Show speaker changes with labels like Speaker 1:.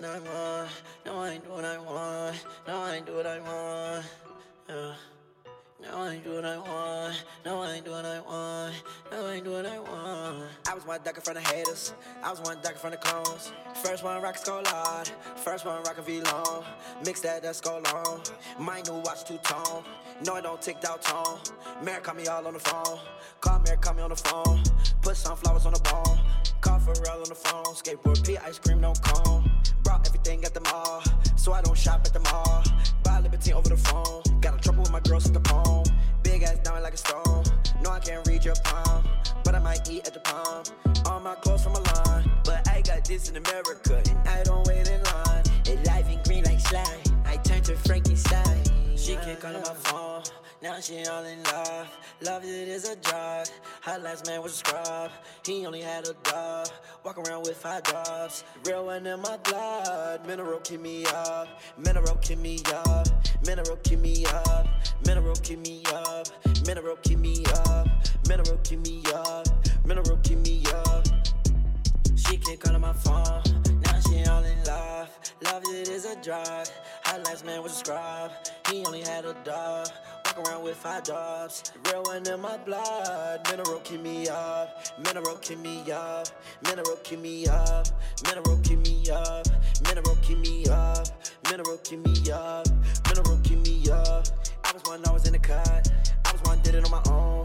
Speaker 1: what I want. No, I do what I want. No, I do what I want. Yeah. No, I do what I want. No, I do what I want. No, I do what I want. I was one duck in front of haters. I was one duck in front of clones. First one rock skull hard. First one rock a V long. Mix that that skull on. My new watch two tone. No, I don't tick out tone. Mary call me all on the phone. Call Mary, call me on the phone. Put some flowers on the bone. Call Pharrell on the phone. Skateboard P, ice cream, no cone. So I don't shop at the mall. Buy Libertine over the phone. Got in trouble with my girls at the palm. Big ass down like a stone. No, I can't read your palm. But I might eat at the palm. All my clothes from Milan. But I got this in America. And I don't She can't call on my phone. Now she all in love. Love it is a drug. Her last man was a scrub. He only had a dog. Walk around with five dogs. Real one in my blood. Mineral keep me up. Mineral keep me up. Mineral keep me up. Mineral keep me up. Mineral keep me up. Mineral keep me up. Mineral keep me up. She keep calling my phone. Now she all in love. Love it is a drug. Her last man was a scrub. He only had a dog. Walk around with five jobs. Real one in my blood. Mineral keep me up. Mineral keep me up. Mineral keep me up. Mineral keep me up. Mineral keep me up. Mineral keep me up. Mineral keep me up. I was one, I was in the cut. I was one, did it on my own.